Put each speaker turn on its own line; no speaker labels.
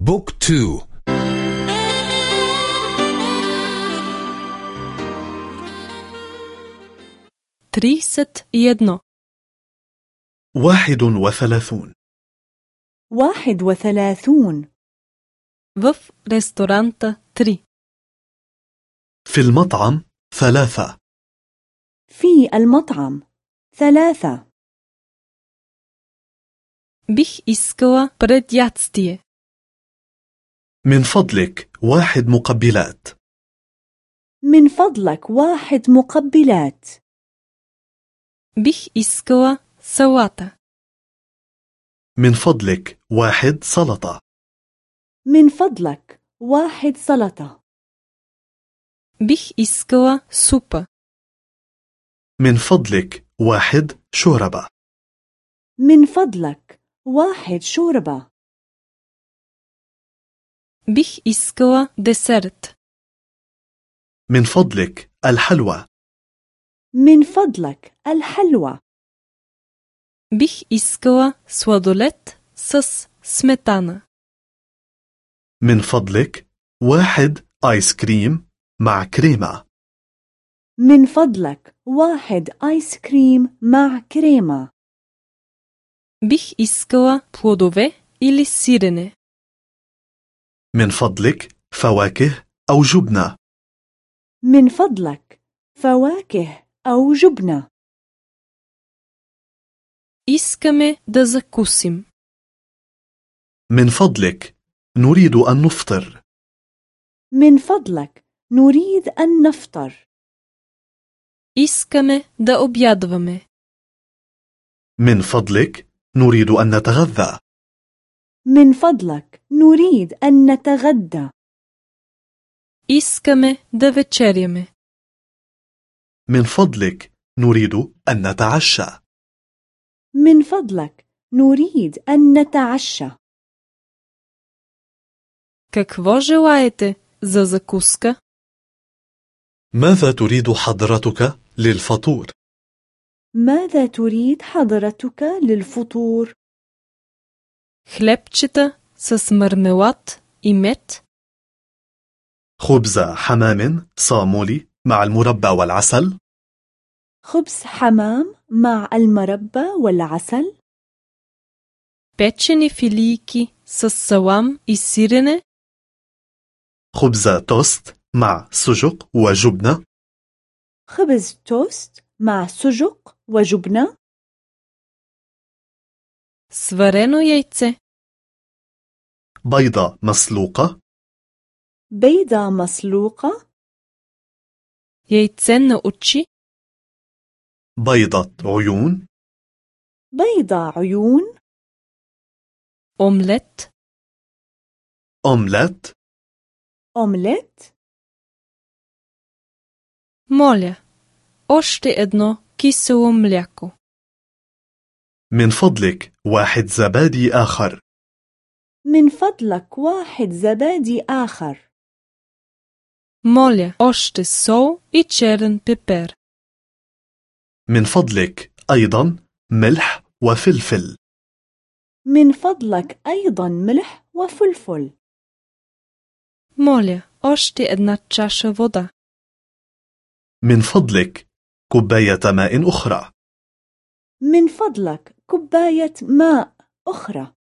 book two.
трийсет и едно.
واحد وثلاثون.
واحد وثلاثون.
в ресторанта три.
في المطعم ثلاثة.
في المطعم ثلاثة.
Бих искал предястие
من فضلك واحد مقبلات.
من فضلك واحد مقبلات.
Бих искал салата
من فضلك واحد سلطة.
من فضلك واحد سلطة.
Бих искал супа
من فضلك واحد شوربة.
من فضلك واحد شوربة.
бих искала десерт
من فضلك الحلوى
من فضلك الحلوى
бих искала сладолет с сметана
من فضلك واحد آيس كريم مع كريمة
من فضلك واحد آيس كريم مع كريمة
бих искала плодове или сирене
من فضلك فواكه أو جبنة
من فضلك فواكه أو جبنة
искаме да закусим
من فضلك نريد أن نفطر
من فضلك نريد أن نفطر
искаме да обядваме
من فضلك نريد أن نتغذى
من فضلك نريد أن نتغدى
искаме да вечеряме
من فضلك نريد أن نتعشى
من فضلك نريد أن نتعشى
Какво желаете за закуска?
ماذا تريد حضرتك للفطور؟
ماذا تريد حضرتك للفطور؟
Хлебчета с мармелад и мед?
خبز حمام صامولي مع المربى والعسل
خبز حمام مع المربى والعسل؟
Печени филийки с салам и сирене?
خبز توست مع سجق وجبنة
خبز توست مع سجق وجبنة؟
Сварено яйце?
بيضة مسلوقة
بيضة مسلوقة؟
Яйце на очи?
بيضة عيون
بيضة عيون؟
Омлет?
أومليت
أومليت؟
Моля, още едно кисело мляко.
من فضلك واحد زبادي آخر
من فضلك واحد زبادي آخر
Моля, още сол и черен пипер.
من فضلك أيضا ملح وفلفل.
من فضلك أيضا ملح وفلفل.
Моля, أشتي една تشاشة
من فضلك كوباية ماء أخرى.
من فضلك كوباية ماء أخرى.